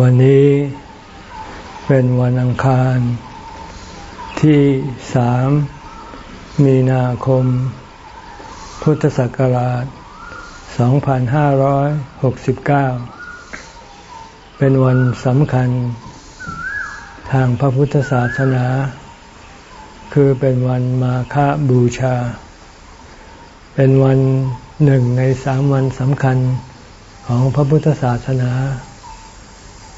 วันนี้เป็นวันอังคาร ที่สามมีนาคม พุทธศักราช 2569 เป็นวันสำคัญ ทางพระพุทธศาสนา คือเป็นวันมาฆบูชา เป็นวันหนึ่งในสามวันสำคัญของพระพุทธศาสนา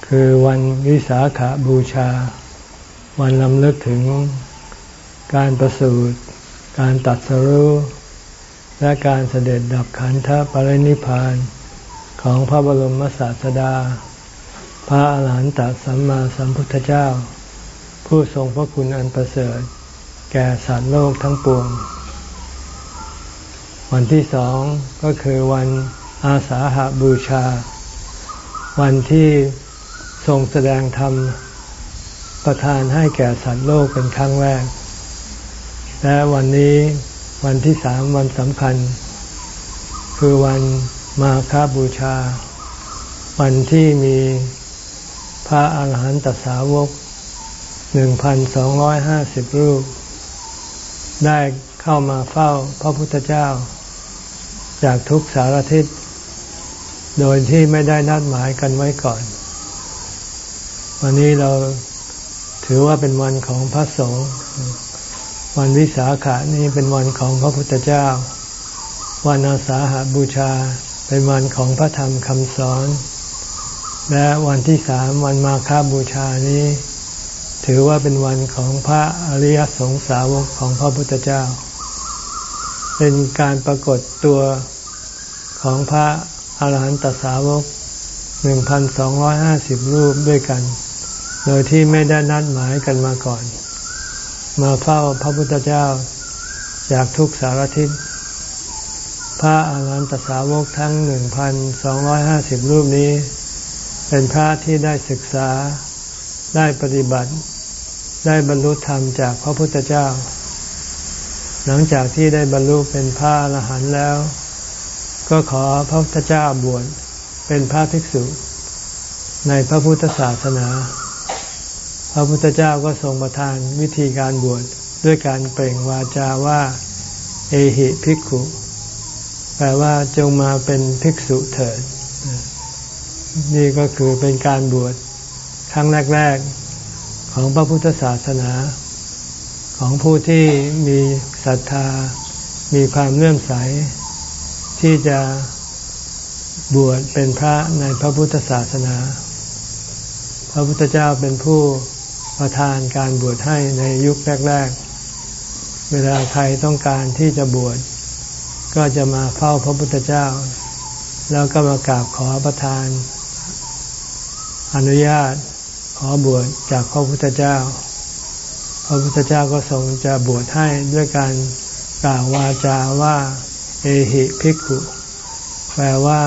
คือวันวิสาขาบูชา วันลำลึกถึงการประสูติการตัดสรุและการเสด็จดับขันธปรินิพานของพระบรมศาสดา พระอาหารหันตสัมมาสัมพุทธเจ้า ผู้ทรงพระคุณอันประเสริฐ แก่สัตว์โลกทั้งปวง วันที่สองก็คือวันอาสาหาบูชา วันที่ ทรงแสดงธรรมประทานให้แก่สัตว์โลกเป็นครั้งแรก และวันนี้วันที่สามวันสำคัญ คือวันมาคาบูชา วันที่มีพระอาหารหันตสาวกหนึ่งพันสองร้อยห้าสิบรูป ได้เข้ามาเฝ้าพระพุทธเจ้า จากทุกสารทิศ โดยที่ไม่ได้นัดหมายกันไว้ก่อน วันนี้เราถือว่าเป็นวันของพระสงฆ์วันวิสาขานี้เป็นวันของพระพุทธเจ้า วันอาสาหาบูชา เป็นวันของพระธรรมคำสอน และวันที่สามวันมาฆบูชานี้ ถือว่าเป็นวันของพระอริยสงสาวกของพระพุทธเจ้า เป็นการปรากฏตัวของพระอาหารหันตสาวกหนึ่งพันสองร้อยห้าสิบรูปด้วยกัน โดยที่ไม่ได้นัดหมายกันมาก่อน มาเฝ้าพระพุทธเจ้าจากทุกสารทิศพระอาหารหันตสาวกทั้งหนึ่งพันสองร้อยห้าสิบรูปนี้ เป็นพระที่ได้ศึกษาได้ปฏิบัติ ได้บรรลุธรรมจากพระพุทธเจ้า หลังจากที่ได้บรรลุเป็นพระอรหันต์แล้ว ก็ขอพระพุทธเจ้าบวชเป็นพระภิกษุ ในพระพุทธศาสนา พระพุทธเจ้าก็ทรงประทานวิธีการบวชด้วยการเปล่งวาจาว่า เอหิภิกขุ แปลว่าจงมาเป็นภิกษุเถิด นี่ก็คือเป็นการบวชครั้งแรก ๆ ของพระพุทธศาสนา ของผู้ที่มีศรัทธา มีความเลื่อมใส ที่จะบวชเป็นพระในพระพุทธศาสนา พระพุทธเจ้าเป็นผู้ ประทานการบวชให้ในยุคแรก ๆ เวลาใครต้องการที่จะบวชก็จะมาเฝ้าพระพุทธเจ้า แล้วก็มากราบขอประทาน อนุญาตขอบวชจากพระพุทธเจ้า พระพุทธเจ้าก็ทรงจะบวชให้ด้วยการกล่าววาจาว่า เอหิภิกขุแปลว่า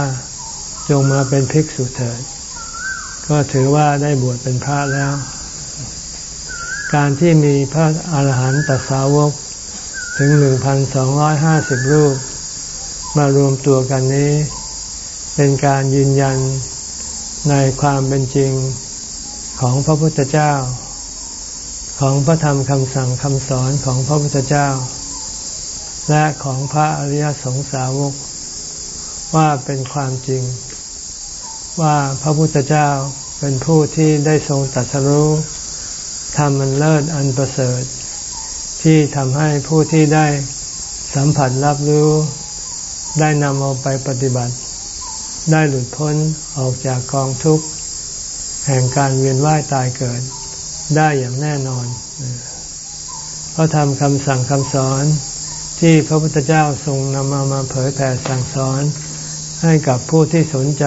จงมาเป็นภิกษุเถิด ก็ถือว่าได้บวชเป็นพระแล้ว การที่มีพระอาหารหันตสาวกถึงหนึ่งพันสองร้อยห้าสิบรูป มารวมตัวกันนี้ เป็นการยืนยันในความเป็นจริงของพระพุทธเจ้า ของพระธรรมคำสั่งคำสอนของพระพุทธเจ้า และของพระอริยสงสาวก ว่าเป็นความจริง ว่าพระพุทธเจ้าเป็นผู้ที่ได้ทรงตัดสรู้ ธรรมมันเลิศอันประเสริฐ ที่ทำให้ผู้ที่ได้สัมผัสรับรู้ได้นำเอาไปปฏิบัติ ได้หลุดพ้นออกจากกองทุกข์แห่งการเวียนว่ายตายเกิดได้อย่างแน่นอนเพราะทำคำสั่งคำสอนที่พระพุทธเจ้าทรงนำมามาเผยแผ่สั่งสอน ให้กับผู้ที่สนใจ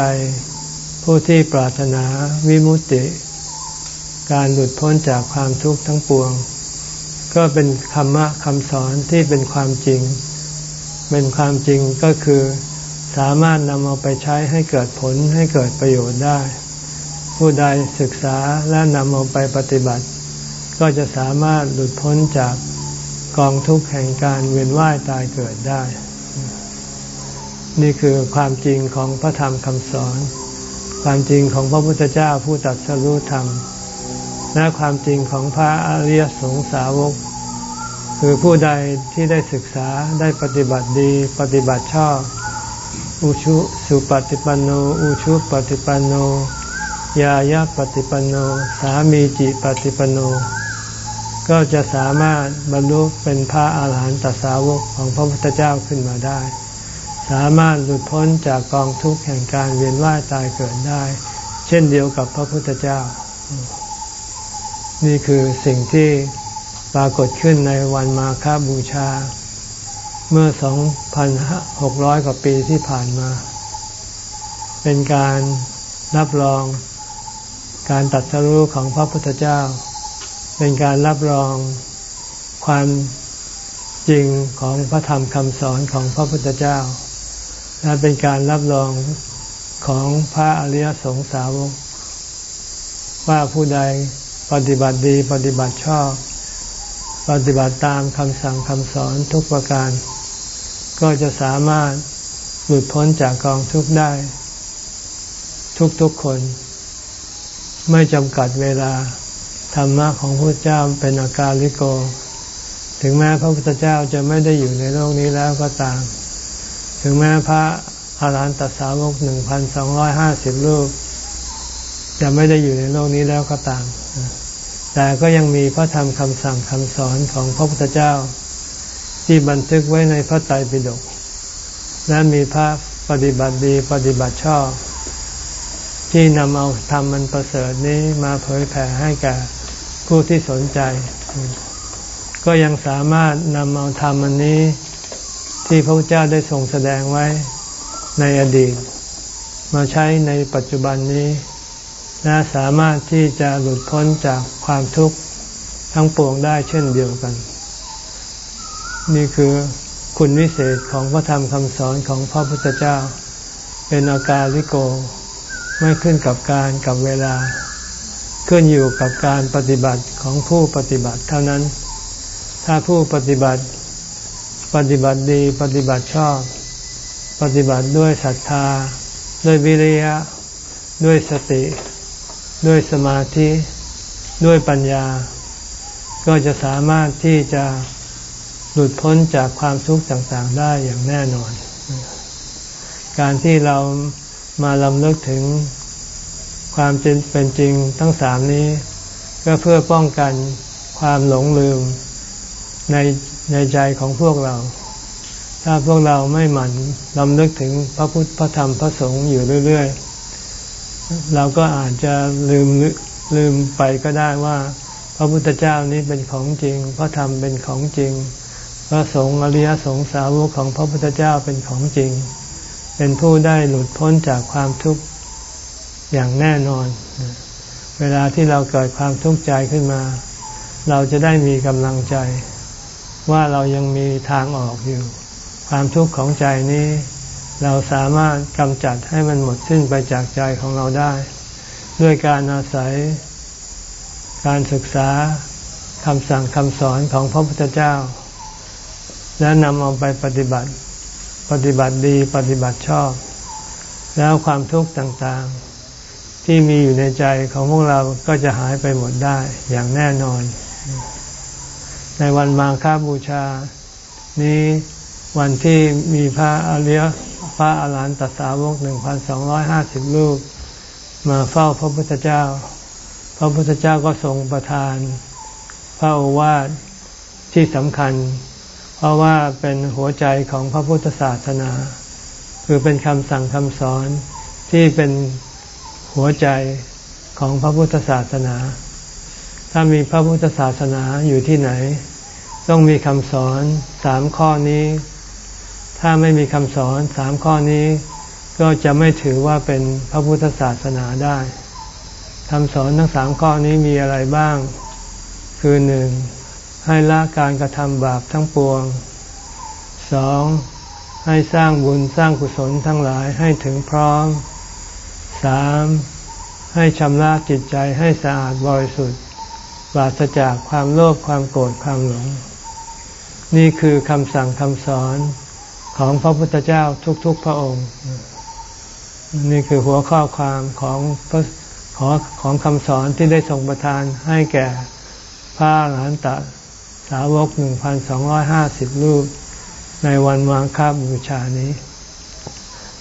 ผู้ที่ปรารถนาวิมุตติ การหลุดพ้นจากความทุกข์ทั้งปวง ก็เป็นคำมะคำสอนที่เป็นความจริง เป็นความจริงก็คือสามารถนำเอาไปใช้ให้เกิดผลให้เกิดประโยชน์ได้ ผู้ใดศึกษาและนำเอาไปปฏิบัติ ก็จะสามารถหลุดพ้นจากกองทุกข์แห่งการเวียนว่ายตายเกิดได้ นี่คือความจริงของพระธรรมคำสอน ความจริงของพระพุทธเจ้าผู้ตัดสรู้ธรรม และความจริงของพระอริยสงสาวก คือผู้ใดที่ได้ศึกษาได้ปฏิบัติดีปฏิบัติชอบ อุชุสุปฏิปันโน อุชุปฏิปันโน ยายาปฏิปันโน สามีจิปฏิปันโน ก็จะสามารถบรรลุเป็นพระอาหารหันตสาวกของพระพุทธเจ้าขึ้นมาได้ สามารถหลุดพ้นจากกองทุกข์แห่งการเวียนว่ายตายเกิดได้ เช่นเดียวกับพระพุทธเจ้า นี่คือสิ่งที่ปรากฏขึ้นในวันมาฆบูชา เมื่อ 2,600 กว่าปีที่ผ่านมา เป็นการรับรองการตัดสรู้ของพระพุทธเจ้า เป็นการรับรองความจริงของพระธรรมคำสอนของพระพุทธเจ้า และเป็นการรับรองของพระอริยสงสาวกว่าผู้ใด ปฏิบัติดีปฏิบัติชอบ ปฏิบัติตามคำสั่งคำสอนทุกประการ ก็จะสามารถหลุดพ้นจากกองทุกข์ได้ ทุกๆคน ไม่จำกัดเวลา ธรรมะของพระเจ้าเป็นอาการลิโก ถึงแม้พระพุทธเจ้าจะไม่ได้อยู่ในโลกนี้แล้วก็ตาม ถึงแม้พระอาหารหันตสาวกหนึ่งพันสองร้อยห้าสิบรูปจะไม่ได้อยู่ในโลกนี้แล้วก็ตาม แต่ก็ยังมีพระธรรมคำสั่งคำสอนของพระพุทธเจ้า ที่บันทึกไว้ในพระไตรปิฎกและมีพระปฏิบัติดีปฏิบัติชอบ ที่นำเอาธรรมมันประเสริฐนี้มาเผยแผ่ให้แก่ผู้ที่สนใจ ก็ยังสามารถนำเอาธรรมอันนี้ ที่พระพุทธเจ้าได้ทรงแสดงไว้ในอดีต มาใช้ในปัจจุบันนี้ และสามารถที่จะหลุดพ้นจากความทุกข์ทั้งปวงได้เช่นเดียวกัน นี่คือคุณวิเศษของพระธรรมคำสอนของพระพุทธเจ้า เป็นอาการลิโก ไม่ขึ้นกับการกับเวลา ขึ้นอยู่กับการปฏิบัติของผู้ปฏิบัติเท่านั้น ถ้าผู้ปฏิบัติ ปฏิบัติดีปฏิบัติชอบ ปฏิบัติด้วยศรัทธา ด้วยวิริยะ ด้วยสติ ด้วยสมาธิด้วยปัญญา ก็จะสามารถที่จะหลุดพ้นจากความทุกข์ต่างๆ ได้อย่างแน่นอน การที่เรามาลำเลึกถึงความจริงเป็นจริงทั้งสามนี้ ก็เพื่อป้องกันความหลงลืมในในใจของพวกเรา ถ้าพวกเราไม่หมั่นลำลึกถึงพระพุทธพระธรรมพระสงฆ์อยู่เรื่อย ๆ เราก็อาจจะลืมลืมไปก็ได้ว่า พระพุทธเจ้านี้เป็นของจริง พระธรรมเป็นของจริง พระสงฆ์อริยสงสาวกของพระพุทธเจ้าเป็นของจริง เป็นผู้ได้หลุดพ้นจากความทุกข์อย่างแน่นอน เวลาที่เราเกิดความทุกข์ใจขึ้นมา เราจะได้มีกำลังใจ ว่าเรายังมีทางออกอยู่ ความทุกข์ของใจนี้ เราสามารถกำจัดให้มันหมดสิ้นไปจากใจของเราได้ ด้วยการอาศัย การศึกษาคำสั่งคำสอนของพระพุทธเจ้า และนำเอาไปปฏิบัติ ปฏิบัติดีปฏิบัติชอบ แล้วความทุกข์ต่างๆ ที่มีอยู่ในใจของพวกเราก็จะหายไปหมดได้อย่างแน่นอน ในวันมาฆบูชา นี้วันที่มีพระอริย พระอาหารหันตสาวกหนึ่งพันสองร้อยห้าสิบรูป มาเฝ้าพระพุทธเจ้า พระพุทธเจ้าก็ทรงประทาน พระโอวาทที่สำคัญ เพราะว่าเป็นหัวใจของพระพุทธศาสนา คือเป็นคำสั่งคำสอนที่เป็นหัวใจของพระพุทธศาสนา ถ้ามีพระพุทธศาสนาอยู่ที่ไหน ต้องมีคำสอนสามข้อนี้ ถ้าไม่มีคำสอนสามข้อนี้ ก็จะไม่ถือว่าเป็นพระพุทธศาสนาได้คำสอนทั้งสามข้อนี้มีอะไรบ้าง คือหนึ่งให้ละการกระทำบาปทั้งปวงสองให้สร้างบุญสร้างกุศลทั้งหลายให้ถึงพร้อมสามให้ชำระจิตใจให้สะอาดบริสุทธิ์ปราศจากความโลภความโกรธความหลง นี่คือคำสั่งคำสอน ของพระพุทธเจ้าทุกๆพระองค์ นี่คือหัวข้อความของขอของคำสอนที่ได้ส่งประทานให้แก่พระหลานตะสาวก 1,250 รูป ในวันวางคาบบูชานี้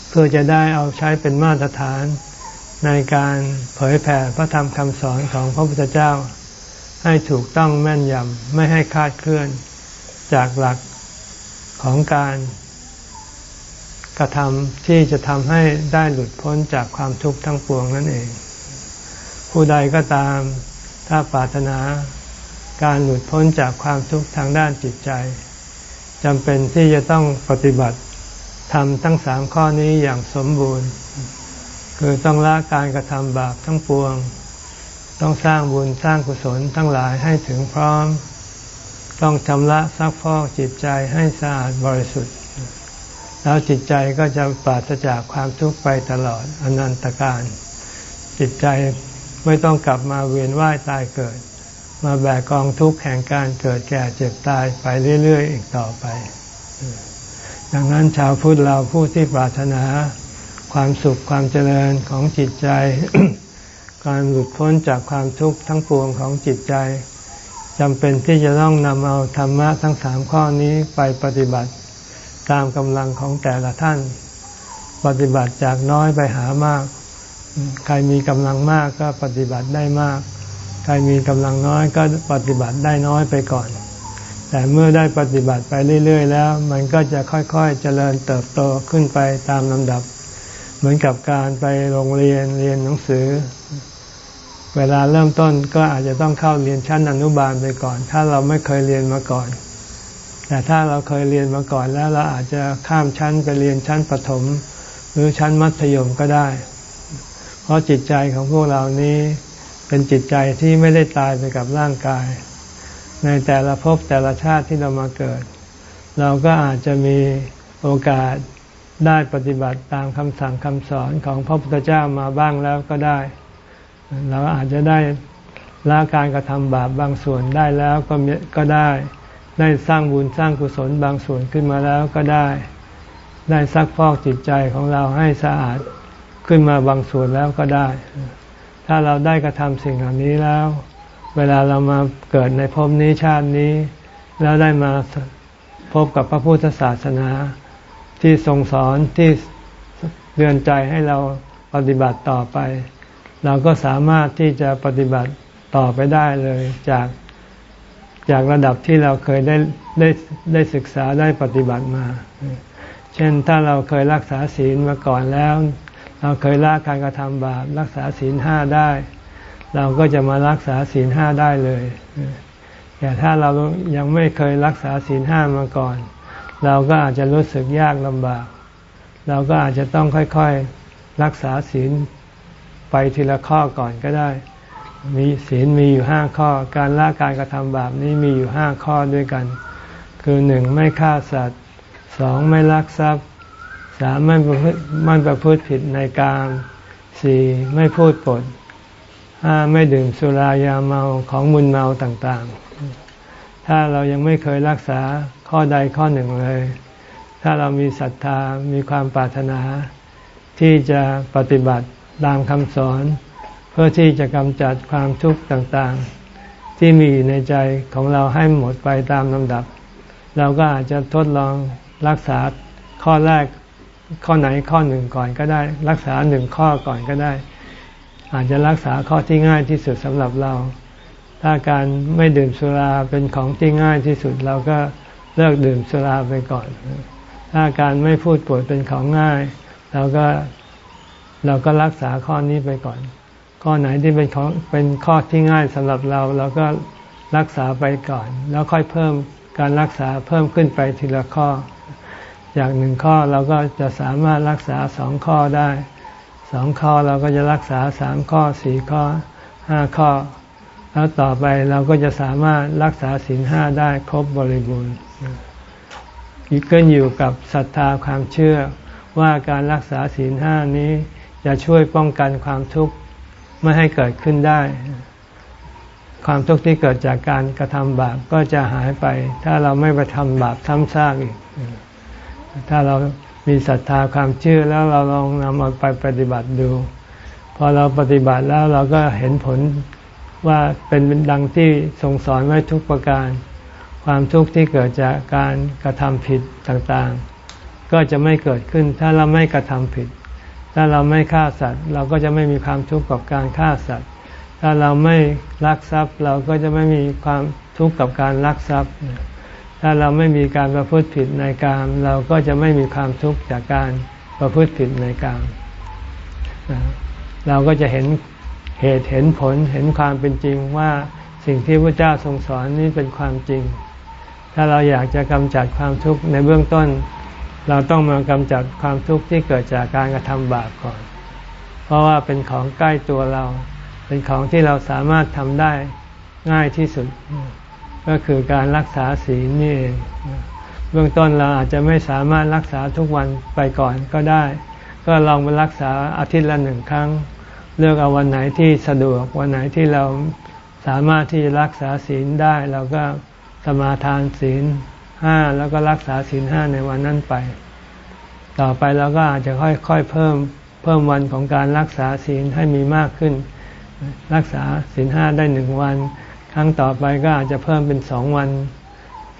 เพื่อจะได้เอาใช้เป็นมาตรฐานในการเผยแผ่พระธรรมคำสอนของพระพุทธเจ้า ให้ถูกต้องแม่นยำไม่ให้คาดเคลื่อน จากหลักของการ กระทำที่จะทำให้ได้หลุดพ้นจากความทุกข์ทั้งปวงนั่นเอง ผู้ใดก็ตามถ้าปรารถนาการหลุดพ้นจากความทุกข์ทางด้านจิตใจจำเป็นที่จะต้องปฏิบัติทำทั้งสามข้อนี้อย่างสมบูรณ์ คือต้องละการกระทำบาปทั้งปวง ต้องสร้างบุญสร้างกุศลทั้งหลายให้ถึงพร้อม ต้องชำระซักฟอกจิตใจให้สะอาดบริสุทธิ์ แล้วจิตใจก็จะปราศจากความทุกข์ไปตลอดอนันตการ จิตใจไม่ต้องกลับมาเวียนว่ายตายเกิด มาแบกกองทุกข์แห่งการเกิดแก่เจ็บตายไปเรื่อย ๆ อีกต่อไป ดังนั้นชาวพุทธเราผู้ที่ปรารถนาความสุขความเจริญของจิตใจ การหลุดพ้นจากความทุกข์ทั้งปวงของจิตใจจำเป็นที่จะต้องนำเอาธรรมะทั้งสามข้อนี้ไปปฏิบัติ ตามกำลังของแต่ละท่าน ปฏิบัติจากน้อยไปหามาก ใครมีกำลังมากก็ปฏิบัติได้มาก ใครมีกำลังน้อยก็ปฏิบัติได้น้อยไปก่อน แต่เมื่อได้ปฏิบัติไปเรื่อย ๆ แล้ว มันก็จะค่อยๆเจริญเติบโตขึ้นไปตามลำดับ เหมือนกับการไปโรงเรียนเรียนหนังสือเวลาเริ่มต้นก็อาจจะต้องเข้าเรียนชั้นอนุบาลไปก่อน ถ้าเราไม่เคยเรียนมาก่อน แต่ถ้าเราเคยเรียนมาก่อนแล้วเราอาจจะข้ามชั้นไปเรียนชั้นประถม หรือชั้นมัธยมก็ได้ เพราะจิตใจของพวกเรานี้เป็นจิตใจที่ไม่ได้ตายไปกับร่างกาย ในแต่ละภพแต่ละชาติที่เรามาเกิด เราก็อาจจะมีโอกาสได้ปฏิบัติตามคำสั่งคำสอนของพระพุทธเจ้ามาบ้างแล้วก็ได้ เราอาจจะได้ละการกระทำบาปบางส่วนได้แล้วก็ก็ได้ ได้สร้างบุญสร้างกุศลบางส่วนขึ้นมาแล้วก็ได้ ได้ซักฟอกจิตใจของเราให้สะอาดขึ้นมาบางส่วนแล้วก็ได้ ถ้าเราได้กระทำสิ่งเหล่านี้แล้ว เวลาเรามาเกิดในภพนี้ชาตินี้ แล้วได้มาพบกับพระพุทธศาสนา ที่ทรงสอนที่เตือนใจให้เราปฏิบัติต่อไป เราก็สามารถที่จะปฏิบัติต่อไปได้เลยจาก จากระดับที่เราเคยได้ได้ได้ศึกษาได้ปฏิบัติมา เช่นถ้าเราเคยรักษาศีลมาก่อนแล้ว เราเคยละการกระทำบาปรักษาศีลห้าได้ เราก็จะมารักษาศีลห้าได้เลยแต่ถ้าเรายังไม่เคยรักษาศีลห้ามาก่อน เราก็อาจจะรู้สึกยากลำบาก เราก็อาจจะต้องค่อยๆรักษาศีลไปทีละข้อก่อนก็ได้ มีศีลมีอยู่ห้าข้อ การละการกระทำบาปนี้มีอยู่ห้าข้อด้วยกัน คือหนึ่งไม่ฆ่าสัตว์สองไม่ลักทรัพย์สามไม่ประพฤติมันประพฤติผิดในการสี่ไม่พูดปดห้าไม่ดื่มสุรายาเมาของมุนเมาต่างๆ ถ้าเรายังไม่เคยรักษาข้อใดข้อหนึ่งเลย ถ้าเรามีศรัทธามีความปรารถนา ที่จะปฏิบัติตามคำสอน พื่อที่จะกำจัดความทุกข์ต่างๆ ที่มีอยู่ในใจของเราให้หมดไปตามลำดับ เราก็อาจจะทดลองรักษาข้อแรกข้อไหนข้อหนึ่งก่อนก็ได้ รักษาหนึ่งข้อก่อนก็ได้ อาจจะรักษาข้อที่ง่ายที่สุดสำหรับเรา ถ้าการไม่ดื่มสุราเป็นของที่ง่ายที่สุดเราก็เลิกดื่มสุราไปก่อน ถ้าการไม่พูดปวดเป็นของง่ายเราก็เราก็รักษาข้อนี้ไปก่อน ข้อไหนที่เป็นของเป็นข้อที่ง่ายสำหรับเราเราก็รักษาไปก่อน แล้วค่อยเพิ่มการรักษาเพิ่มขึ้นไปทีละข้อจากหนึ่งข้อเราก็จะสามารถรักษาสองข้อได้สองข้อเราก็จะรักษาสามข้อสี่ข้อห้าข้อ แล้วต่อไปเราก็จะสามารถรักษาศีลห้าได้ครบบริบูรณ์ขึ้นอยู่กับศรัทธาความเชื่อว่าการรักษาศีลห้านี้จะช่วยป้องกันความทุกข์ ไม่ให้เกิดขึ้นได้ ความทุกข์ที่เกิดจากการกระทำบาปก็จะหายไป ถ้าเราไม่ไปทำบาปซ้ำซากอีก ถ้าเรามีศรัทธาความเชื่อแล้วเราลองนำมาไปปฏิบัติดู พอเราปฏิบัติแล้วเราก็เห็นผลว่าเป็นดังที่ทรงสอนไว้ทุกประการ ความทุกข์ที่เกิดจากการกระทำผิดต่างๆ ก็จะไม่เกิดขึ้นถ้าเราไม่กระทำผิด ถ้าเราไม่ฆ่าสัตว์ เราก็จะไม่มีความทุกข์กับการฆ่าสัตว์ ถ้าเราไม่ลักทรัพย์ เราก็จะไม่มีความทุกข์กับการลักทรัพย์ ถ้าเราไม่มีการประพฤติผิดในกามเราก็จะไม่มีความทุกข์จากการประพฤติผิดในกามเราก็จะเห็นเหตุเห็นผลเห็นความเป็นจริงว่าสิ่งที่พระเจ้าทรงสอนนี้เป็นความจริง ถ้าเราอยากจะกำจัดความทุกข์ในเบื้องต้น เราต้องมากำจัดความทุกข์ที่เกิดจากการกระทำบาปก่อน เพราะว่าเป็นของใกล้ตัวเรา เป็นของที่เราสามารถทำได้ง่ายที่สุด ก็คือการรักษาศีลนี่เองเบื้องต้นเราอาจจะไม่สามารถรักษาทุกวันไปก่อนก็ได้ ก็ลองมารักษาอาทิตย์ละหนึ่งครั้ง เลือกเอาวันไหนที่สะดวกวันไหนที่เราสามารถที่จะรักษาศีลได้ เราก็สมาทานศีล ห้าแล้วก็รักษาศีลห้าในวันนั้นไป ต่อไปเราก็อาจจะค่อยๆเพิ่มเพิ่มวันของการรักษาศีลให้มีมากขึ้น รักษาศีลห้าได้หนึ่งวัน ครั้งต่อไปก็อาจจะเพิ่มเป็นสองวัน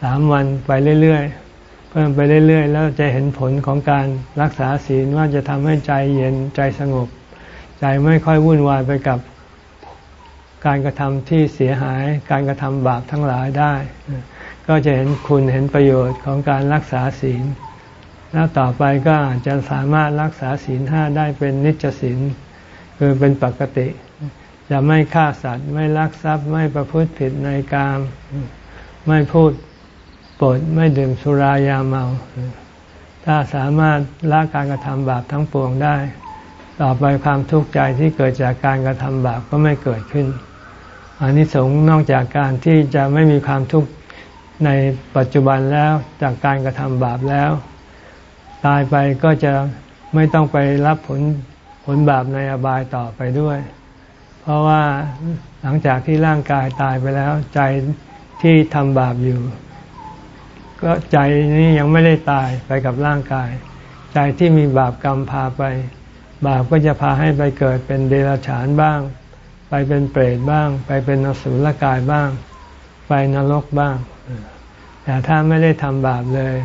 สามวันไปเรื่อยๆ เพิ่มไปเรื่อยๆ แล้วจะเห็นผลของการรักษาศีลว่าจะทำให้ใจเย็นใจสงบ ใจไม่ค่อยวุ่นวายไปกับการกระทำที่เสียหาย การกระทำบาปทั้งหลายได้ ก็จะเห็นคุณเห็นประโยชน์ของการรักษาศีล แล้วต่อไปก็อาจจะสามารถรักษาศีลห้าได้เป็นนิจศีลคือเป็นปกติ จะไม่ฆ่าสัตว์ ไม่ลักทรัพย์ ไม่ประพฤติผิดในกาม ไม่พูดปดไม่ดื่มสุรายาเมา ถ้าสามารถละการกระทำบาปทั้งปวงได้ ต่อไปความทุกข์ใจที่เกิดจากการกระทำบาปก็ไม่เกิดขึ้นอันนี้สงนอกจากการที่จะไม่มีความทุกข์ ในปัจจุบันแล้วจากการกระทำบาปแล้ว ตายไปก็จะไม่ต้องไปรับผลผลบาปในอบายต่อไปด้วย เพราะว่าหลังจากที่ร่างกายตายไปแล้ว ใจที่ทำบาปอยู่ ก็ใจนี้ยังไม่ได้ตายไปกับร่างกาย ใจที่มีบาปกรรมพาไป บาปก็จะพาให้ไปเกิดเป็นเดรัจฉานบ้าง ไปเป็นเปรตบ้าง ไปเป็นนสุลกายบ้าง ไปนรกบ้าง แต่ถ้าไม่ได้ทำบาปเลย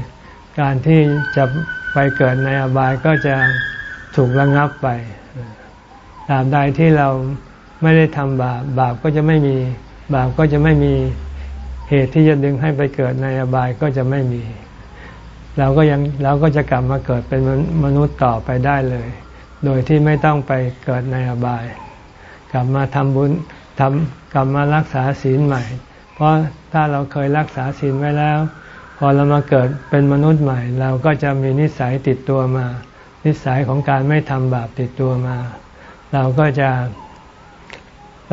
การที่จะไปเกิดในอบายก็จะถูกระงับไปตราบใดที่เราไม่ได้ทำบาปบาปก็จะไม่มีบาปก็จะไม่มีเหตุที่จะดึงให้ไปเกิดในอบายก็จะไม่มี เราก็ยังเราก็จะกลับมาเกิดเป็นมนุษย์ต่อไปได้เลย โดยที่ไม่ต้องไปเกิดในอบาย กลับมาทำบุญทำกลับมารักษาศีลใหม่ เพราะถ้าเราเคยรักษาศีลไว้แล้ว พอเรามาเกิดเป็นมนุษย์ใหม่ เราก็จะมีนิสัยติดตัวมา นิสัยของการไม่ทำบาปติดตัวมา เราก็จะ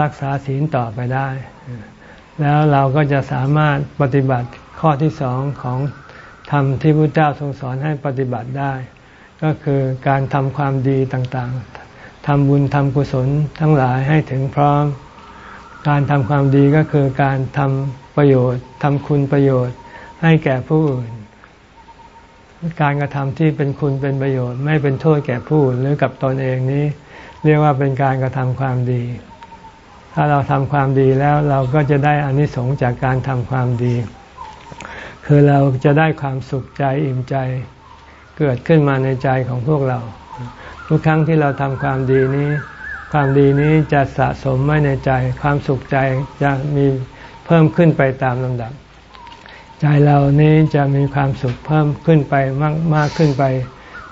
รักษาศีลต่อไปได้ แล้วเราก็จะสามารถปฏิบัติข้อที่สองของธรรมที่พระเจ้าทรงสอนให้ปฏิบัติได้ ก็คือการทำความดีต่างๆทำบุญทำกุศลทั้งหลายให้ถึงพร้อม การทำความดีก็คือการทำประโยชน์ทำคุณประโยชน์ให้แก่ผู้อื่น การกระทำที่เป็นคุณเป็นประโยชน์ ไม่เป็นโทษแก่ผู้อื่นหรือกับตนเองนี้ เรียกว่าเป็นการกระทำความดี ถ้าเราทำความดีแล้วเราก็จะได้อานิสงส์จากการทำความดี คือเราจะได้ความสุขใจอิ่มใจ เกิดขึ้นมาในใจของพวกเรา ทุกครั้งที่เราทำความดีนี้ ความดีนี้จะสะสมไว้ในใจความสุขใจจะมีเพิ่มขึ้นไปตามลำดับ ใจเรานี้จะมีความสุขเพิ่มขึ้นไปมากมากขึ้นไป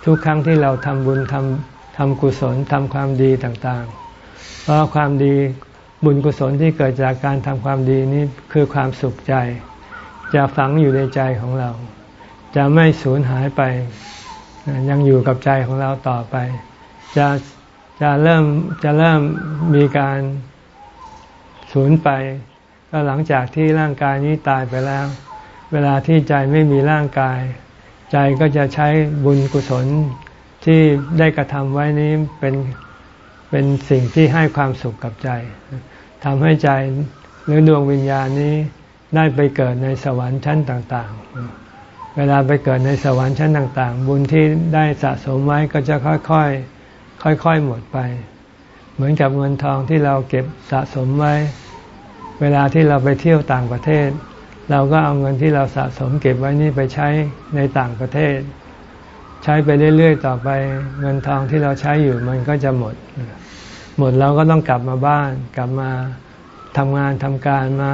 ทุกครั้งที่เราทำบุญทำทำกุศลทำความดีต่างๆ เพราะความดีบุญกุศลที่เกิดจากการทำความดีนี้คือความสุขใจ จะฝังอยู่ในใจของเรา จะไม่สูญหายไป ยังอยู่กับใจของเราต่อไป จะ จะเริ่มจะเริ่มมีการสูญไป ก็หลังจากที่ร่างกายนี้ตายไปแล้ว เวลาที่ใจไม่มีร่างกาย ใจก็จะใช้บุญกุศลที่ได้กระทำไว้นี้เป็นเป็นสิ่งที่ให้ความสุขกับใจทำให้ใจหรือดวงวิญญาณนี้ได้ไปเกิดในสวรรค์ชั้นต่างๆ เวลาไปเกิดในสวรรค์ชั้นต่าง ๆ บุญที่ได้สะสมไว้ก็จะค่อย ๆ ค่อยๆหมดไป เหมือนกับเงินทองที่เราเก็บสะสมไว้ เวลาที่เราไปเที่ยวต่างประเทศ เราก็เอาเงินที่เราสะสมเก็บไว้นี่ไปใช้ในต่างประเทศ ใช้ไปเรื่อยๆต่อไป เงินทองที่เราใช้อยู่มันก็จะหมด หมดเราก็ต้องกลับมาบ้านกลับมาทำงานทำการมา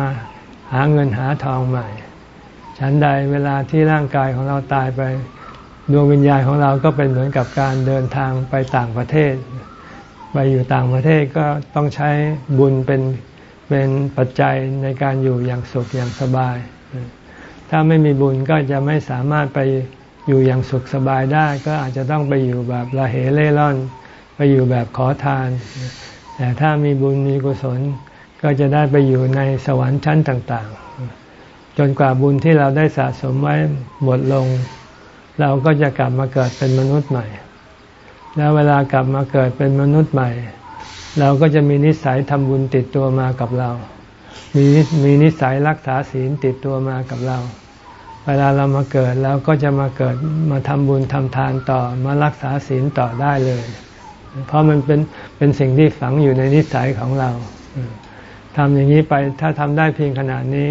หาเงินหาทองใหม่ ฉันใดเวลาที่ร่างกายของเราตายไป ดวงวิญญาณของเราก็เป็นเหมือนกับการเดินทางไปต่างประเทศ ไปอยู่ต่างประเทศก็ต้องใช้บุญเป็นเป็นปัจจัยในการอยู่อย่างสุขอย่างสบาย ถ้าไม่มีบุญก็จะไม่สามารถไปอยู่อย่างสุขสบายได้ ก็อาจจะต้องไปอยู่แบบละเหเล่ร่อน ไปอยู่แบบขอทาน แต่ถ้ามีบุญมีกุศลก็จะได้ไปอยู่ในสวรรค์ชั้นต่าง ๆ จนกว่าบุญที่เราได้สะสมไว้หมดลง เราก็จะกลับมาเกิดเป็นมนุษย์ใหม่ แล้วเวลากลับมาเกิดเป็นมนุษย์ใหม่ เราก็จะมีนิสัยทำบุญติดตัวมากับเรา มีมีนิสัยรักษาศีลติดตัวมากับเรา เวลาเรามาเกิดเราก็จะมาเกิดมาทำบุญทำทานต่อมารักษาศีลต่อได้เลย เพราะมันเป็นเป็นสิ่งที่ฝังอยู่ในนิสัยของเราทำอย่างนี้ไปถ้าทำได้เพียงขนาดนี้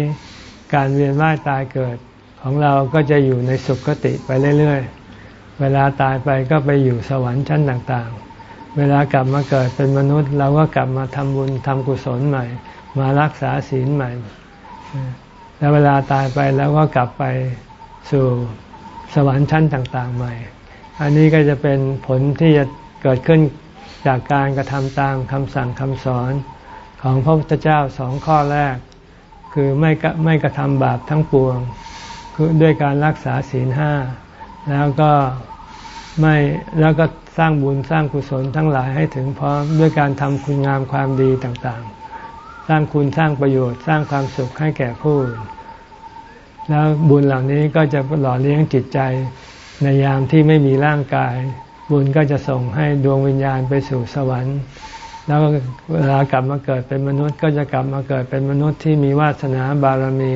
การเวียนว่ายตายเกิด ของเราก็จะอยู่ในสุขติไปเรื่อยๆ เวลาตายไปก็ไปอยู่สวรรค์ชั้นต่างๆ เวลากลับมาเกิดเป็นมนุษย์ เราก็กลับมาทำบุญทำกุศลใหม่ มารักษาศีลใหม่ แล้วเวลาตายไปแล้วก็กลับไปสู่สวรรค์ชั้นต่าง ๆ ใหม่ อันนี้ก็จะเป็นผลที่จะเกิดขึ้นจากการกระทำตามคำสั่งคำสอนของพระพุทธเจ้าสองข้อแรก คือไม่ไม่กระทำบาปทั้งปวง ด้วยการรักษาศีลห้าแล้วก็ไม่แล้วก็สร้างบุญสร้างกุศลทั้งหลายให้ถึงพร้อมด้วยการทำคุณงามความดีต่างๆ สร้างคุณสร้างประโยชน์ สร้างความสุขให้แก่ผู้อื่นแล้วบุญเหล่านี้ก็จะหล่อเลี้ยงจิตใจในยามที่ไม่มีร่างกาย บุญก็จะส่งให้ดวงวิญญาณไปสู่สวรรค์ แล้วเวลากลับมาเกิดเป็นมนุษย์ ก็จะกลับมาเกิดเป็นมนุษย์ที่มีวาสนาบารมี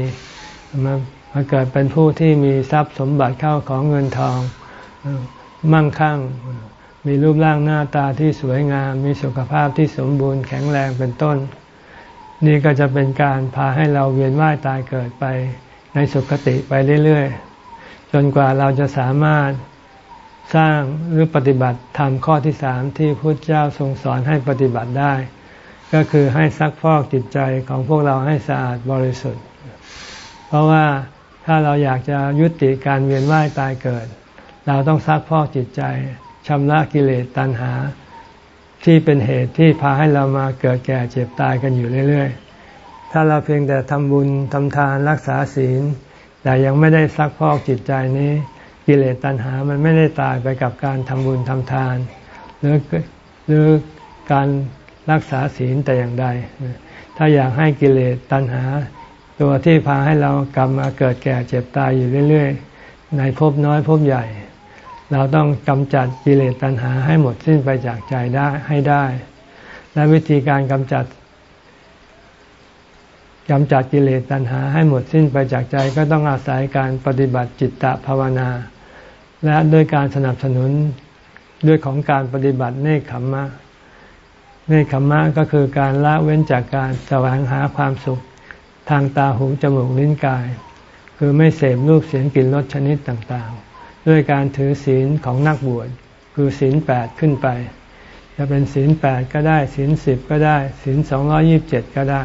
มา มาเกิดเป็นผู้ที่มีทรัพย์สมบัติเข้าของเงินทอง มั่งคั่ง มีรูปร่างหน้าตาที่สวยงาม มีสุขภาพที่สมบูรณ์แข็งแรงเป็นต้น นี่ก็จะเป็นการพาให้เราเวียนว่ายตายเกิดไปในสุคติไปเรื่อยๆ จนกว่าเราจะสามารถสร้างหรือปฏิบัติทำข้อที่สามที่พุทธเจ้าทรงสอนให้ปฏิบัติได้ ก็คือให้ซักฟอกจิตใจของพวกเราให้สะอาดบริสุทธิ์ เพราะว่า ถ้าเราอยากจะยุติการเวียนว่ายตายเกิด เราต้องซักฟอกจิตใจชำระกิเลสตัณหา ที่เป็นเหตุที่พาให้เรามาเกิดแก่เจ็บตายกันอยู่เรื่อย ๆ ถ้าเราเพียงแต่ทำบุญทำทานรักษาศีล แต่ยังไม่ได้ซักฟอกจิตใจนี้ กิเลสตัณหามันไม่ได้ตายไปกับการทำบุญทำทาน หรือหรือการรักษาศีลแต่อย่างใด ถ้าอยากให้กิเลสตัณหา ตัวที่พาให้เรากลับมาเกิดแก่เจ็บตายอยู่เรื่อย ๆ ในภพน้อยภพใหญ่ เราต้องกำจัดกิเลสตัณหาให้หมดสิ้นไปจากใจได้ให้ได้ และวิธีการกำจัดกำจัดกิเลสตัณหาให้หมดสิ้นไปจากใจก็ต้องอาศัยการปฏิบัติจิตตภาวนา และด้วยการสนับสนุนด้วยของการปฏิบัติเนคขมมะเนคขมมะก็คือการละเว้นจากการแสวงหาความสุข ทางตาหูจมูกลิ้นกาย คือไม่เสพรูปเสียงกลิ่นรสชนิดต่างๆ ด้วยการถือศีลของนักบวชคือศีลแปดขึ้นไป จะเป็นศีลแปดก็ได้ศีลสิบก็ได้ศีลสองร้อยิบเจ็ดก็ได้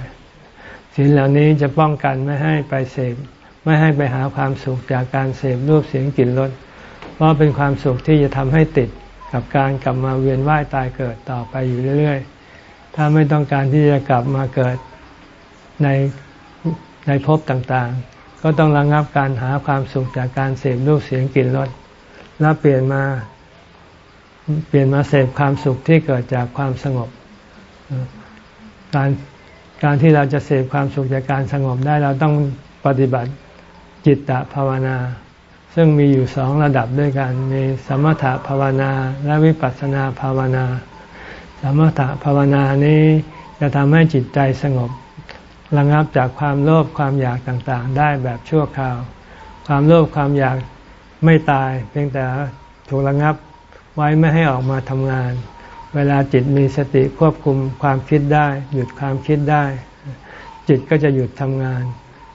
ศีลเหล่านี้จะป้องกันไม่ให้ไปเสพไม่ให้ไปหาความสุขจากการเสพรูปเสียงกลิ่นรสเพราะเป็นความสุขที่จะทำให้ติดกับการกลับมาเวียนว่ายตายเกิดต่อไปอยู่เรื่อย ๆ ถ้าไม่ต้องการที่จะกลับมาเกิดใน ในภพต่างๆ ก็ต้องระงับการหาความสุขจากการเสพรูปเสียงกลิ่นรสแล้วเปลี่ยนมาเปลี่ยนมาเสพความสุขที่เกิดจากความสงบ การการที่เราจะเสพความสุขจากการสงบได้เราต้องปฏิบัติจิตตภาวนา ซึ่งมีอยู่สองระดับด้วยกัน มีสมถภาวนาและวิปัสสนาภาวนา สมถภาวนานี้จะทำให้จิตใจสงบ ระงับจากความโลภความอยากต่างๆ ได้แบบชั่วคราว ความโลภความอยากไม่ตาย เพียงแต่ถูกระงับไว้ไม่ให้ออกมาทำงาน เวลาจิตมีสติควบคุมความคิดได้ หยุดความคิดได้ จิตก็จะหยุดทำงาน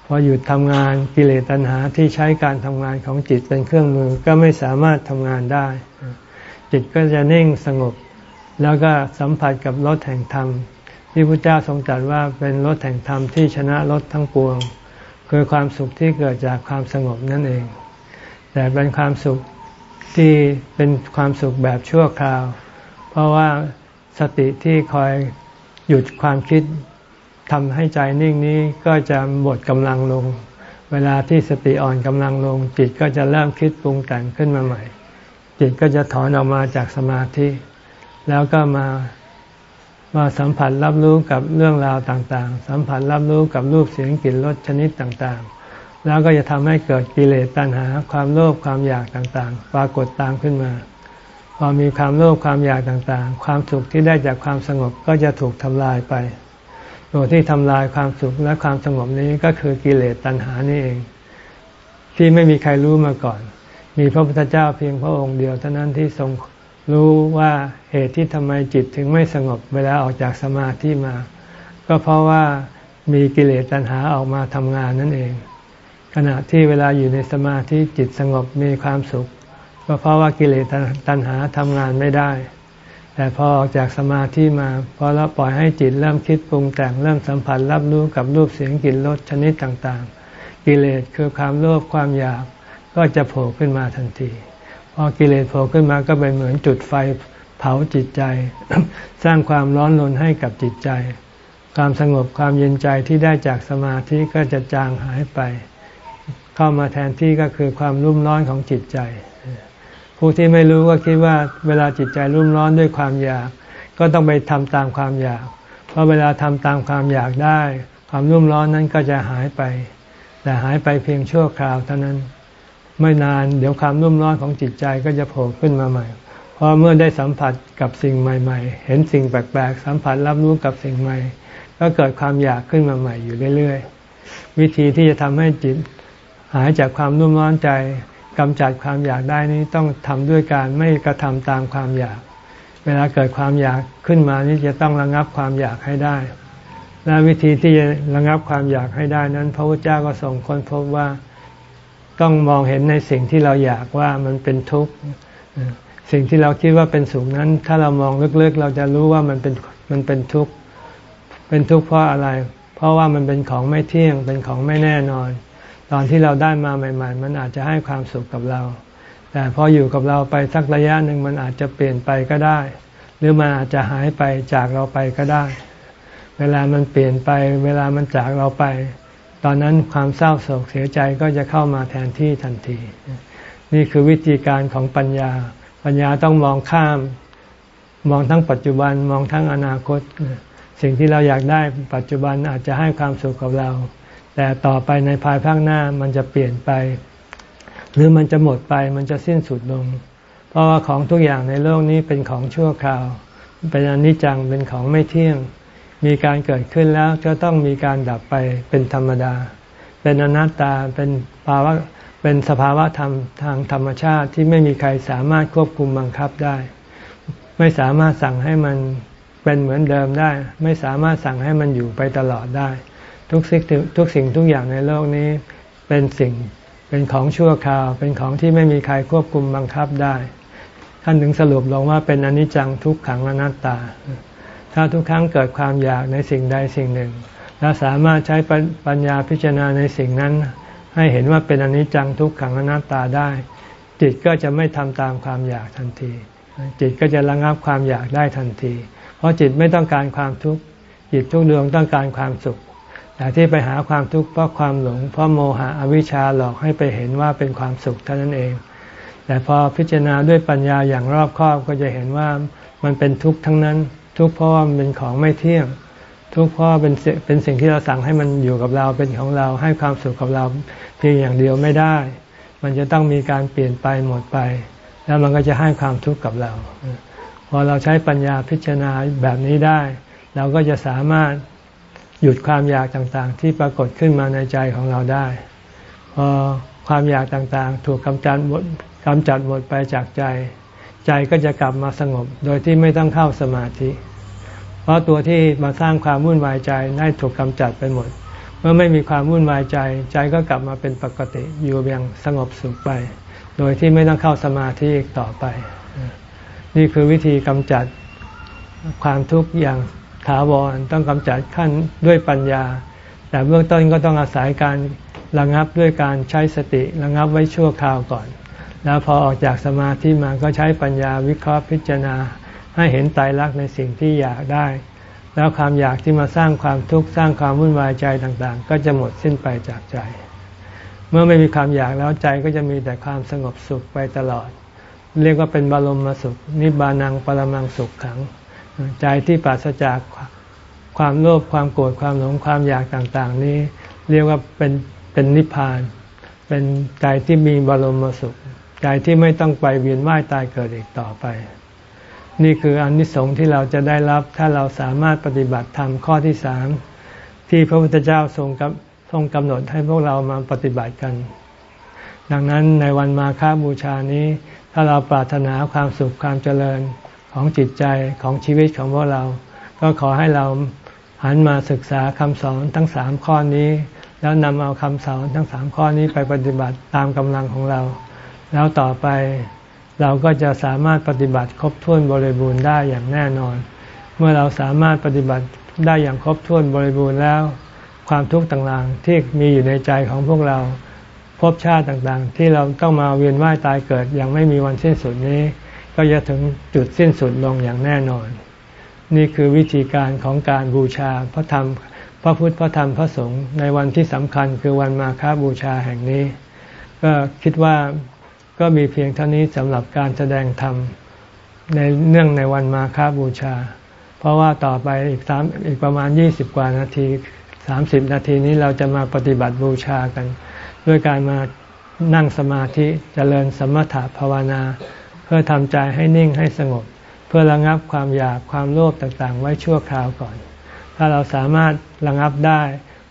พอหยุดทำงานกิเลสตัณหาที่ใช้การทำงานของจิตเป็นเครื่องมือก็ไม่สามารถทำงานได้ จิตก็จะนิ่งสงบ แล้วก็สัมผัสกับรสแห่งธรรม ที่พระเจ้าทรงตรัสว่าเป็นรสแห่งธรรมที่ชนะรสทั้งปวง คือความสุขที่เกิดจากความสงบนั่นเอง แต่เป็นความสุขที่เป็นความสุขแบบชั่วคราว เพราะว่าสติที่คอยหยุดความคิดทำให้ใจนิ่งนี้ก็จะหมดกำลังลง เวลาที่สติอ่อนกำลังลง จิตก็จะเริ่มคิดปรุงแต่งขึ้นมาใหม่ จิตก็จะถอนออกมาจากสมาธิ แล้วก็มา มาสัมผัสรับรู้กับเรื่องราวต่างๆ สัมผัสรับรู้กับรูปเสียงกลิ่นรสชนิดต่างๆ แล้วก็จะทำให้เกิดกิเลสตัณหา ความโลภความอยากต่างๆ ปรากฏตามขึ้นมา พอมีความโลภความอยากต่างๆ ความสุขที่ได้จากความสงบก็จะถูกทำลายไป ตัวที่ทำลายความสุขและความสงบนี้ก็คือกิเลสตัณหานี่เอง ที่ไม่มีใครรู้มาก่อน มีพระพุทธเจ้าเพียงพระองค์เดียวเท่านั้นที่ทรง รู้ว่าเหตุที่ทำไมจิตถึงไม่สงบเวลาออกจากสมาธิมา ก็เพราะว่ามีกิเลสตัณหาออกมาทำงานนั่นเอง ขณะที่เวลาอยู่ในสมาธิจิตสงบมีความสุข ก็เพราะว่ากิเลสตัณหาทำงานไม่ได้ แต่พอออกจากสมาธิมาพอเราปล่อยให้จิตเริ่มคิดปรุงแต่งเริ่มสัมผัสรับรู้กับรูปเสียงกลิ่นรสชนิดต่างๆ กิเลสคือความโลภความอยากก็จะโผล่ขึ้นมาทันที พอกิเลสโผล่ขึ้นมาก็เป็นเหมือนจุดไฟเผาจิตใจ สร้างความร้อนรนให้กับจิตใจ ความสงบความเย็นใจที่ได้จากสมาธิก็จะจางหายไป เข้ามาแทนที่ก็คือความรุ่มร้อนของจิตใจ ผู้ที่ไม่รู้ก็คิดว่าเวลาจิตใจรุ่มร้อนด้วยความอยาก ก็ต้องไปทำตามความอยาก เพราะเวลาทำตามความอยากได้ ความรุ่มร้อนนั้นก็จะหายไป แต่หายไปเพียงชั่วคราวเท่านั้น ไม่นานเดี๋ยวความรุ่มร้อนของจิตใจก็จะโผล่ขึ้นมาใหม่ เพราะเมื่อได้สัมผัสกับสิ่งใหม่ ๆ เห็นสิ่งแปลกๆ สัมผัสรับรู้กับสิ่งใหม่ ก็เกิดความอยากขึ้นมาใหม่อยู่เรื่อยๆ วิธีที่จะทำให้จิตหายจากความรุ่มร้อนใจกำจัดความอยากได้นี้ต้องทำด้วยการไม่กระทำตามความอยาก เวลาเกิดความอยากขึ้นมานี่จะต้องระงับความอยากให้ได้ และวิธีที่จะระงับความอยากให้ได้นั้น พระพุทธเจ้าก็ส่งคนพบว่า ต้องมองเห็นในสิ่งที่เราอยากว่ามันเป็นทุกข์สิ่งที่เราคิดว่าเป็นสุขนั้น ถ้าเรามองลึกๆ เราจะรู้ว่ามันเป็นมันเป็นทุกข์เป็นทุกข์เพราะอะไร เพราะว่ามันเป็นของไม่เที่ยงเป็นของไม่แน่นอน ตอนที่เราได้มาใหม่ ๆ มันอาจจะให้ความสุขกับเรา แต่พออยู่กับเราไปสักระยะหนึ่งมันอาจจะเปลี่ยนไปก็ได้ หรือมันอาจจะหายไปจากเราไปก็ได้ เวลามันเปลี่ยนไป เวลามันจากเราไป ตอนนั้นความเศร้าโศกเสียใจก็จะเข้ามาแทนที่ทันที นี่คือวิธีการของปัญญา ปัญญาต้องมองข้าม มองทั้งปัจจุบันมองทั้งอนาคต สิ่งที่เราอยากได้ปัจจุบันอาจจะให้ความสุขกับเรา แต่ต่อไปในภายภาคหน้ามันจะเปลี่ยนไป หรือมันจะหมดไปมันจะสิ้นสุดลง เพราะว่าของทุกอย่างในโลกนี้เป็นของชั่วคราว เป็นอนิจจังเป็นของไม่เที่ยง มีการเกิดขึ้นแล้วจะต้องมีการดับไปเป็นธรรมดา เป็นอนัตตาเป็นภาวะเป็นสภาวะธรรมทางธรรมชาติที่ไม่มีใครสามารถควบคุมบังคับได้ ไม่สามารถสั่งให้มันเป็นเหมือนเดิมได้ ไม่สามารถสั่งให้มันอยู่ไปตลอดได้ ทุกสิ่งทุกสิ่งทุกอย่างในโลกนี้เป็นสิ่งเป็นของชั่วคราว เป็นของที่ไม่มีใครควบคุมบังคับได้ ท่านถึงสรุปลงว่าเป็นอนิจจังทุกขังอนัตตา ถ้าทุกครั้งเกิดความอยากในสิ่งใดสิ่งหนึ่งแล้วสามารถใช้ปัญญาพิจารณาในสิ่งนั้น ให้เห็นว่าเป็นอนิจจังทุกขังอนัตตาได้ จิตก็จะไม่ทำตามความอยากทันที จิตก็จะระงับความอยากได้ทันที เพราะจิตไม่ต้องการความทุกข์จิตทุกดวงต้องการความสุขแต่ที่ไปหาความทุกข์เพราะความหลง เพราะโมหะอวิชชาหลอกให้ไปเห็นว่าเป็นความสุขเท่านั้นเอง แต่พอพิจารณาด้วยปัญญาอย่างรอบคอบก็จะเห็นว่ามันเป็นทุกข์ทั้งนั้น ทุกข์เพราะว่ามันเป็นของไม่เที่ยง ทุกข์เพราะเป็นเป็นสิ่งที่เราสั่งให้มันอยู่กับเราเป็นของเราให้ความสุขกับเราเพียงอย่างเดียวไม่ได้ มันจะต้องมีการเปลี่ยนไปหมดไป แล้วมันก็จะให้ความทุกข์กับเรา พอเราใช้ปัญญาพิจารณาแบบนี้ได้ เราก็จะสามารถหยุดความอยากต่างๆ ที่ปรากฏขึ้นมาในใจของเราได้พอความอยากต่างๆ ถูกกำจัดหมดกำจัดหมดไปจากใจ ใจก็จะกลับมาสงบโดยที่ไม่ต้องเข้าสมาธิ เพราะตัวที่มาสร้างความวุ่นวายใจได้ถูกกำจัดไปหมด เมื่อไม่มีความวุ่นวายใจ ใจก็กลับมาเป็นปกติอยู่อย่างสงบสุขไป โดยที่ไม่ต้องเข้าสมาธิอีกต่อไป นี่คือวิธีกำจัดความทุกข์อย่างถาวรต้องกำจัดขั้นด้วยปัญญา แต่เบื้องต้นก็ต้องอาศัยการระงับด้วยการใช้สติระงับไว้ชั่วคราวก่อน แล้วพอออกจากสมาธิมาก็ใช้ปัญญาวิเคราะห์พิจารณา ให้เห็นไตรลักษณ์ในสิ่งที่อยากได้ แล้วความอยากที่มาสร้างความทุกข์สร้างความวุ่นวายใจต่างๆ ก็จะหมดสิ้นไปจากใจ เมื่อไม่มีความอยากแล้วใจก็จะมีแต่ความสงบสุขไปตลอด เรียกว่าเป็นบรมสุข นิบานังปรมังสุขขัง ใจที่ปราศจากความโลภความโกรธความหลงความอยากต่างๆ นี้ เรียกว่าเป็นเป็นนิพพาน เป็นใจที่มีบรมสุข ใจที่ไม่ต้องไปเวียนว่ายตายเกิดอีกต่อไป นี่คืออนนิสงส์ที่เราจะได้รับถ้าเราสามารถปฏิบัติธรรมข้อที่สามที่พระพุทธเจ้าทรงกับทรงกำหนดให้พวกเรามาปฏิบัติกัน ดังนั้นในวันมาฆบูชานี้ ถ้าเราปรารถนาความสุขความเจริญของจิตใจของชีวิตของพวกเรา ก็ขอให้เราหันมาศึกษาคำสอนทั้งสามข้อนี้ แล้วนำเอาคำสอนทั้งสามข้อนี้ไปปฏิบัติตามกำลังของเรา แล้วต่อไปเราก็จะสามารถปฏิบัติครบถ้วนบริบูรณ์ได้อย่างแน่นอน เมื่อเราสามารถปฏิบัติได้อย่างครบถ้วนบริบูรณ์แล้ว ความทุกข์ต่างๆที่มีอยู่ในใจของพวกเราภพชาติต่างๆ ที่เราต้องมาเวียนว่ายตายเกิดอย่างไม่มีวันสิ้นสุดนี้ ก็จะถึงจุดสิ้นสุดลงอย่างแน่นอน นี่คือวิธีการของการบูชาพระธรรม พระพุทธพระธรรมพระสงฆ์ในวันที่สำคัญคือวันมาฆบูชาแห่งนี้ ก็คิดว่า ก็มีเพียงเท่านี้สำหรับการแสดงธรรมในเนื่องในวันมาฆบูชา เพราะว่าต่อไปอีกสามอีกประมาณยี่สิบกว่านาทีสามสิบนาทีนี้เราจะมาปฏิบัติบูชากัน ด้วยการมานั่งสมาธิจเจริญสมถะภาวนา เพื่อทำใจให้นิ่งให้สงบ เพื่อระงับความอยากความโลภต่างๆ ไว้ชั่วคราวก่อน ถ้าเราสามารถระงับได้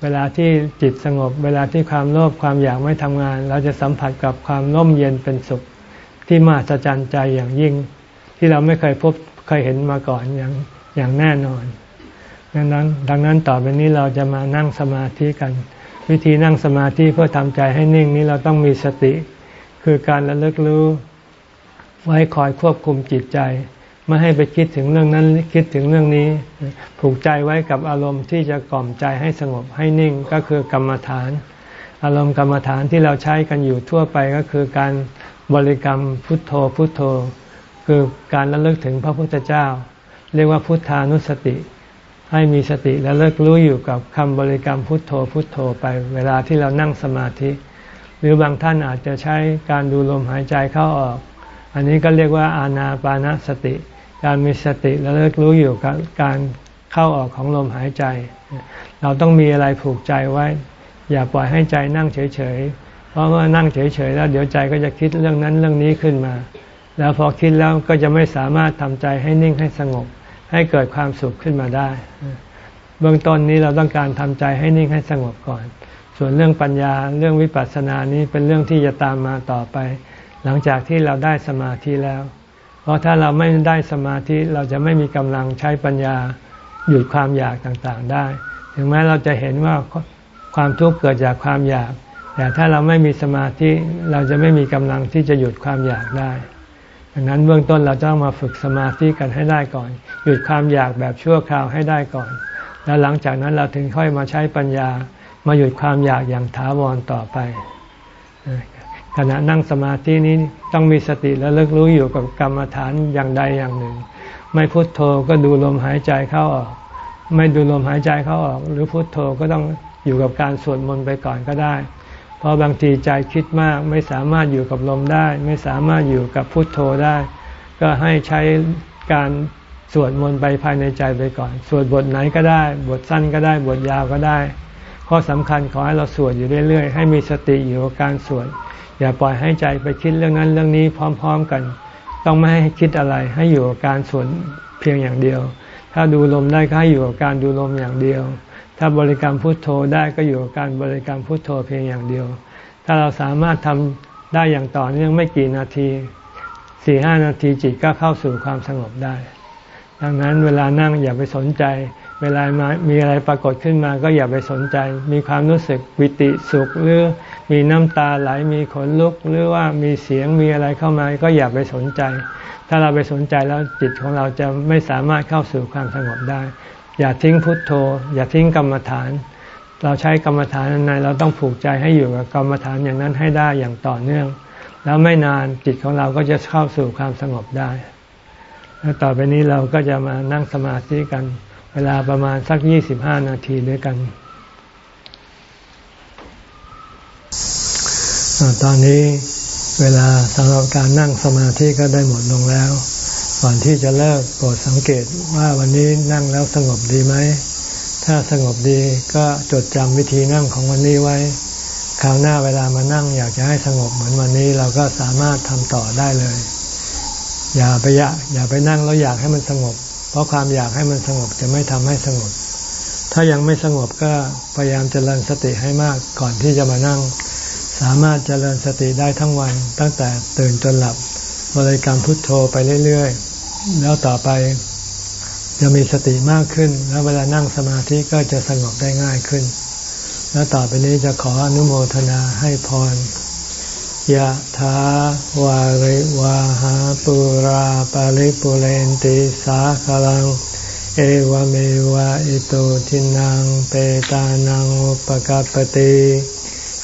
เวลาที่จิตสงบ เวลาที่ความโลภความอยากไม่ทำงาน เราจะสัมผัสกับความร่มเย็นเป็นสุข ที่มาสะใจใจอย่างยิ่ง ที่เราไม่เคยพบเคยเห็นมาก่อนอย่างอย่างแน่นอนดังนั้นดังนั้นต่อไปนี้เราจะมานั่งสมาธิกัน วิธีนั่งสมาธิเพื่อทำใจให้นิ่งนี้เราต้องมีสติ คือการระลึกรู้ ไว้คอยควบคุมจิตใจ ไม่ให้ไปคิดถึงเรื่องนั้นคิดถึงเรื่องนี้ผูกใจไว้กับอารมณ์ที่จะกล่อมใจให้สงบให้นิ่งก็คือกรรมฐาน อารมณ์กรรมฐานที่เราใช้กันอยู่ทั่วไปก็คือการบริกรรมพุทโธพุทโธ คือการระลึกถึงพระพุทธเจ้า เรียกว่าพุทธานุสติ ให้มีสติและเลิกรู้อยู่กับคำบริกรรมพุทโธพุทโธไป เวลาที่เรานั่งสมาธิ หรือบางท่านอาจจะใช้การดูลมหายใจเข้าออก อันนี้ก็เรียกว่าอานาปานาสติ การมีสติและเลิกรู้อยู่กับการเข้าออกของลมหายใจ เราต้องมีอะไรผูกใจไว้ อย่าปล่อยให้ใจนั่งเฉยๆ เพราะว่านั่งเฉยๆ แล้วเดี๋ยวใจก็จะคิดเรื่องนั้นเรื่องนี้ขึ้นมา แล้วพอคิดแล้วก็จะไม่สามารถทำใจให้นิ่งให้สงบ ให้เกิดความสุขขึ้นมาได้ เบื้องต้นนี้เราต้องการทำใจให้นิ่งให้สงบก่อน ส่วนเรื่องปัญญาเรื่องวิปัสสนานี้เป็นเรื่องที่จะตามมาต่อไป หลังจากที่เราได้สมาธิแล้ว เพราะถ้าเราไม่ได้สมาธิเราจะไม่มีกำลังใช้ปัญญาหยุดความอยากต่างๆได้ ถึงแม้เราจะเห็นว่าความทุกข์เกิดจากความอยาก แต่ถ้าเราไม่มีสมาธิเราจะไม่มีกำลังที่จะหยุดความอยากได้ดังนั้นเบื้องต้นเราต้องมาฝึกสมาธิกันให้ได้ก่อน หยุดความอยากแบบชั่วคราวให้ได้ก่อน แล้วหลังจากนั้นเราถึงค่อยมาใช้ปัญญามาหยุดความอยากอย่างถาวรต่อไป ขณะนั่งสมาธินี้ต้องมีสติและเลิกรู้อยู่กับกรรมฐานอย่างใดอย่างหนึ่ง ไม่พุโทโธก็ดูลมหายใจเข้าออก ไม่ดูลมหายใจเข้าออก หรือพุโทโธก็ต้องอยู่กับการสวดมนต์ไปก่อนก็ได้ เพราะบางทีใจคิดมากไม่สามารถอยู่กับลมได้ ไม่สามารถอยู่กับพุโทโธได้ ก็ให้ใช้การสวดมนต์ไปภายในใจไปก่อน สวดบทไหนก็ได้ บทสั้นก็ได้ บทยาวก็ได้ ข้อสำคัญขอให้เราสวดอยู่เรื่อยๆ ให้มีสติอยู่กับการสวด อย่าปล่อยให้ใจไปคิดเรื่องนั้นเรื่องนี้พร้อม ๆกัน ต้องไม่ให้คิดอะไรให้อยู่กับการสวดเพียงอย่างเดียว ถ้าดูลมได้ก็ให้อยู่กับการดูลมอย่างเดียว ถ้าบริกรรมพุทโธได้ก็อยู่กับการบริกรรมพุทโธเพียงอย่างเดียว ถ้าเราสามารถทำได้อย่างต่อเนื่องไม่กี่นาทีสี่ห้านาทีจิตก็เข้าสู่ความสงบได้ ดังนั้นเวลานั่งอย่าไปสนใจ เวลามามีอะไรปรากฏขึ้นมาก็อย่าไปสนใจ มีความรู้สึกวิติสุขหรือ มีน้ำตาไหลมีขนลุกหรือว่ามีเสียงมีอะไรเข้ามาก็อย่าไปสนใจ ถ้าเราไปสนใจแล้วจิตของเราจะไม่สามารถเข้าสู่ความสงบได้ อย่าทิ้งพุทโธ อย่าทิ้งกรรมฐาน เราใช้กรรมฐานในเราต้องผูกใจให้อยู่กับกรรมฐานอย่างนั้นให้ได้อย่างต่อเนื่อง แล้วไม่นานจิตของเราก็จะเข้าสู่ความสงบได้ แล้วต่อไปนี้เราก็จะมานั่งสมาธิกัน เวลาประมาณสักยี่สิบห้านาทีด้วยกัน ตอนนี้เวลาสำหรับการนั่งสมาธิก็ได้หมดลงแล้ว ก่อนที่จะเลิกโปรดสังเกตว่าวันนี้นั่งแล้วสงบดีไหม ถ้าสงบดีก็จดจำวิธีนั่งของวันนี้ไว้ คราวหน้าเวลามานั่งอยากจะให้สงบเหมือนวันนี้เราก็สามารถทำต่อได้เลย อย่าไปอยากอย่าไปนั่งแล้วอยากให้มันสงบ เพราะความอยากให้มันสงบจะไม่ทำให้สงบ ถ้ายังไม่สงบก็พยายามเจริญสติให้มากก่อนที่จะมานั่ง สามารถเจริญสติได้ทั้งวันตั้งแต่ตื่นจนหลับบริกรรมพุทโธไปเรื่อยๆ แล้วต่อไปจะมีสติมากขึ้น แล้วเวลานั่งสมาธิก็จะสงบได้ง่ายขึ้น แล้วต่อไปนี้จะขออนุโมทนาให้พรยะถาวาริวาหาปุราปาริปุเรนติสาคลัง เอวเมวะอิโตทินังเปตานังอุปกปติ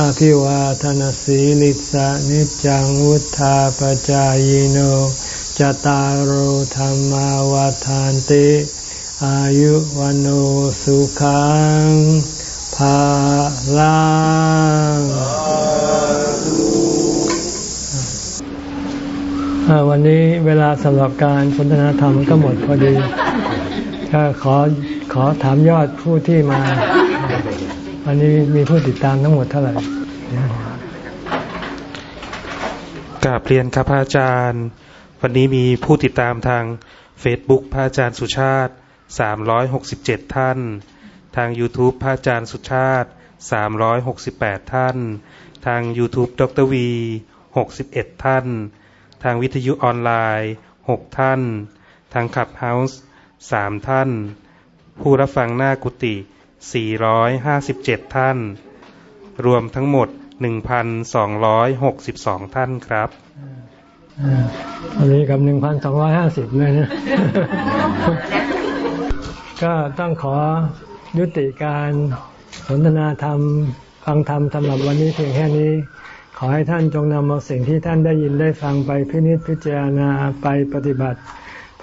อภิวาทนสีลิสานิจังวุธาปจายโนจตารโธรรมวาทานติ อายุวันโอสุขังภาลังวันนี้เวลาสำหรับการสนทนาธรรมก็หมดพอดี ก็ขอขอถามยอดผู้ที่มา วันนี้มีผู้ติดตามทั้งหมดเท่าไหร่กราบเรียนครับอาจารย์ วันนี้มีผู้ติดตามทาง Facebook พระอาจารย์สุชาติ 367 ท่าน ทาง YouTube พระอาจารย์สุชาติ 368 ท่าน ทาง YouTube ดรวี 61 ท่าน ทางวิทยุออนไลน์ 6 ท่าน ทางขับเฮาส์ 3 ท่าน ผู้รับฟังหน้ากุฏิ 457 ท่าน รวมทั้งหมด 1,262 ท่านครับอันนี้กับหนึ่งพันสองร้อยห้าสิบเลยนะ ก็ต้องขอยุติการสนทนาธรรมฟังธรรมสำหรับวันนี้เพียงแค่นี้ ขอให้ท่านจงนำเอาสิ่งที่ท่านได้ยินได้ฟังไปพินิจพิจารณาไปปฏิบัติ